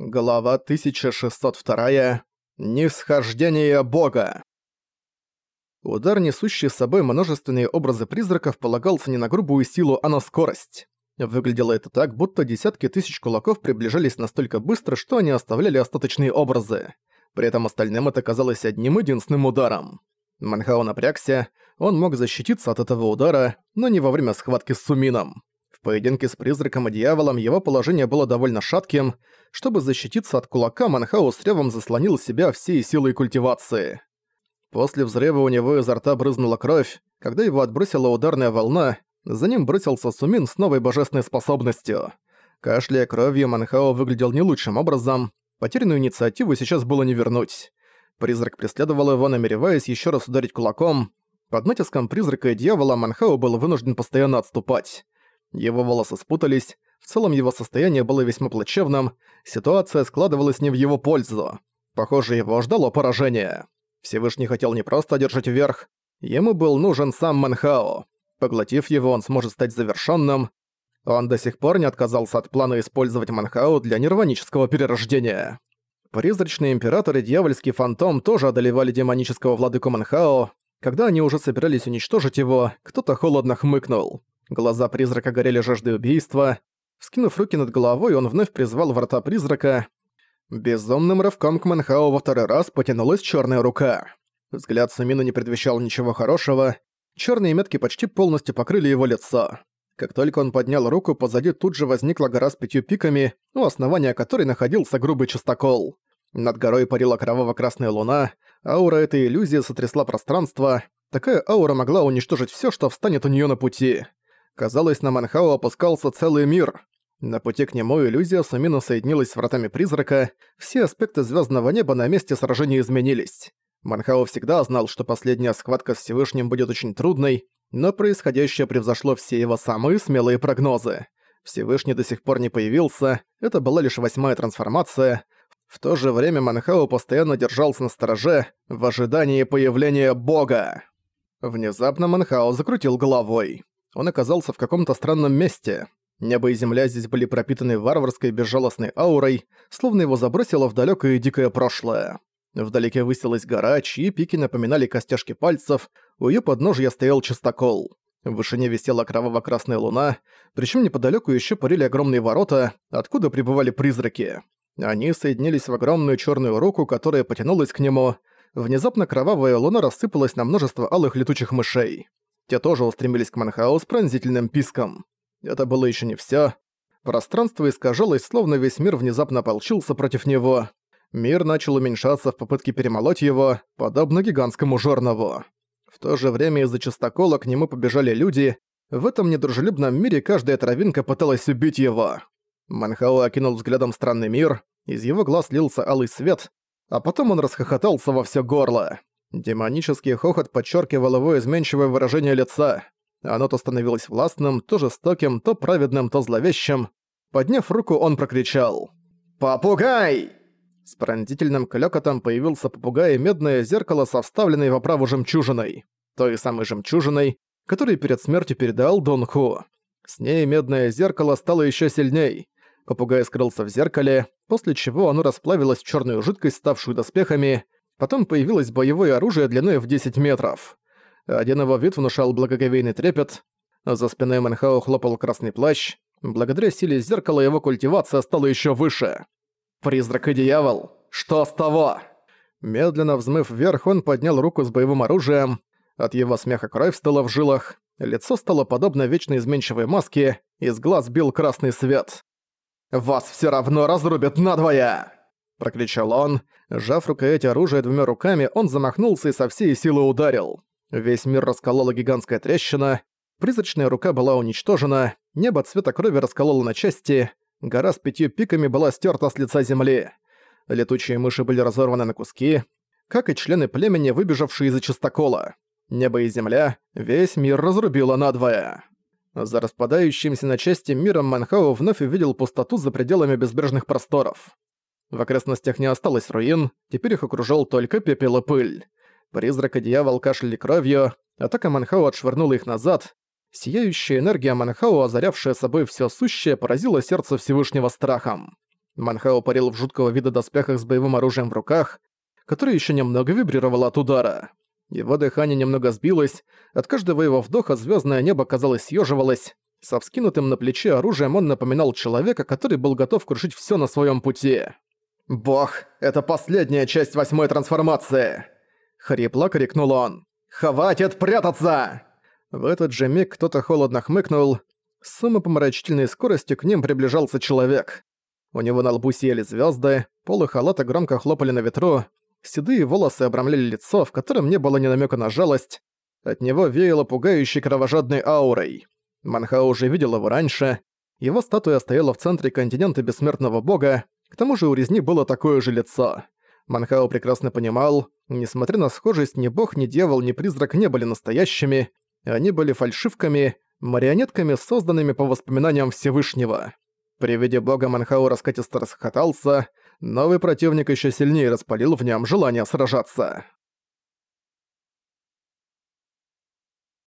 Глава 1602. Нисхождение Бога. Удар, несущий с собой множественные образы призраков, полагался не на грубую силу, а на скорость. Выглядело это так, будто десятки тысяч кулаков приближались настолько быстро, что они оставляли остаточные образы. При этом остальным это казалось одним единственным ударом. Манхао напрягся, он мог защититься от этого удара, но не во время схватки с Сумином. В поединке с призраком и дьяволом его положение было довольно шатким. Чтобы защититься от кулака, Манхау с ревом заслонил себя всей силой культивации. После взрыва у него изо рта брызнула кровь. Когда его отбросила ударная волна, за ним бросился Сумин с новой божественной способностью. Кашляя кровью, Манхао выглядел не лучшим образом. Потерянную инициативу сейчас было не вернуть. Призрак преследовал его, намереваясь еще раз ударить кулаком. Под натиском призрака и дьявола Манхао был вынужден постоянно отступать. Его волосы спутались, в целом его состояние было весьма плачевным, ситуация складывалась не в его пользу. Похоже, его ждало поражение. Всевышний хотел не просто одержать верх, ему был нужен сам Манхао. Поглотив его, он сможет стать завершенным. Он до сих пор не отказался от плана использовать Манхао для нирванического перерождения. Призрачный император и дьявольский фантом тоже одолевали демонического владыку Манхао. Когда они уже собирались уничтожить его, кто-то холодно хмыкнул. Глаза призрака горели жаждой убийства. Скинув руки над головой, он вновь призвал врата призрака. Безумным рывком к Манхау во второй раз потянулась черная рука. Взгляд Сумина не предвещал ничего хорошего. Черные метки почти полностью покрыли его лицо. Как только он поднял руку, позади тут же возникла гора с пятью пиками, у основания которой находился грубый частокол. Над горой парила кроваво-красная луна, аура этой иллюзии сотрясла пространство. Такая аура могла уничтожить все, что встанет у нее на пути. Казалось, на Манхау опускался целый мир. На пути к нему иллюзия Сумина соединилась с вратами призрака, все аспекты звездного неба на месте сражения изменились. Манхао всегда знал, что последняя схватка с Всевышним будет очень трудной, но происходящее превзошло все его самые смелые прогнозы. Всевышний до сих пор не появился, это была лишь восьмая трансформация. В то же время Манхао постоянно держался на стороже, в ожидании появления Бога. Внезапно Манхао закрутил головой он оказался в каком-то странном месте. Небо и земля здесь были пропитаны варварской безжалостной аурой, словно его забросило в далёкое и дикое прошлое. Вдалеке высилась гора, чьи пики напоминали костяшки пальцев, у её подножия стоял чистокол. В вышине висела кроваво-красная луна, причем неподалеку еще парили огромные ворота, откуда прибывали призраки. Они соединились в огромную черную руку, которая потянулась к нему. Внезапно кровавая луна рассыпалась на множество алых летучих мышей. Те тоже устремились к Манхау с пронзительным писком. Это было еще не все. Пространство искажалось, словно весь мир внезапно ополчился против него. Мир начал уменьшаться в попытке перемолоть его, подобно гигантскому жернову. В то же время из-за частокола к нему побежали люди. В этом недружелюбном мире каждая травинка пыталась убить его. Манхао окинул взглядом странный мир, из его глаз лился алый свет, а потом он расхохотался во все горло. Демонический хохот подчеркивал его изменчивое выражение лица. Оно то становилось властным, то жестоким, то праведным, то зловещим. Подняв руку, он прокричал. «Попугай!» С пронзительным клёкотом появился попугай и медное зеркало со вставленной в оправу жемчужиной. Той самой жемчужиной, которой перед смертью передал Дон Ху. С ней медное зеркало стало ещё сильней. Попугай скрылся в зеркале, после чего оно расплавилось в чёрную жидкость, ставшую доспехами, Потом появилось боевое оружие длиной в 10 метров. Один его вид внушал благоговейный трепет. За спиной Мэнхао хлопал красный плащ. Благодаря силе зеркала его культивация стала еще выше. «Призрак и дьявол! Что с того?» Медленно взмыв вверх, он поднял руку с боевым оружием. От его смеха кровь стала в жилах. Лицо стало подобно вечно изменчивой маске, из глаз бил красный свет. «Вас все равно разрубят надвое!» Прокричал он. Сжав рукоять оружия двумя руками, он замахнулся и со всей силы ударил. Весь мир расколола гигантская трещина. Призрачная рука была уничтожена, небо цвета крови раскололо на части, гора с пятью пиками была стерта с лица земли. Летучие мыши были разорваны на куски, как и члены племени, выбежавшие из-за чистокола. Небо и земля, весь мир разрубило надвое. За распадающимся на части миром Манхау вновь увидел пустоту за пределами безбрежных просторов. В окрестностях не осталось руин, теперь их окружал только пепел и пыль. Призрак и дьявол кашляли кровью, атака Манхау отшвырнула их назад. Сияющая энергия Манхау, озарявшая собой все сущее, поразила сердце Всевышнего страхом. Манхао парил в жуткого вида доспехах с боевым оружием в руках, который еще немного вибрировал от удара. Его дыхание немного сбилось, от каждого его вдоха звездное небо, казалось, съеживалось. Со вскинутым на плече оружием он напоминал человека, который был готов крушить все на своем пути. «Бог, это последняя часть восьмой трансформации!» Хрипло крикнул он. «Хватит прятаться!» В этот же миг кто-то холодно хмыкнул. С умопомрачительной скоростью к ним приближался человек. У него на лбу сияли звезды, полы халата громко хлопали на ветру, седые волосы обрамляли лицо, в котором не было ни намека на жалость. От него веяло пугающей кровожадной аурой. Манхао уже видел его раньше. Его статуя стояла в центре континента Бессмертного Бога, к тому же у резни было такое же лицо. Манхао прекрасно понимал, несмотря на схожесть, ни бог, ни дьявол, ни призрак не были настоящими, они были фальшивками, марионетками, созданными по воспоминаниям Всевышнего. При виде бога Манхао раскатисто расхотался, новый противник еще сильнее распалил в нем желание сражаться.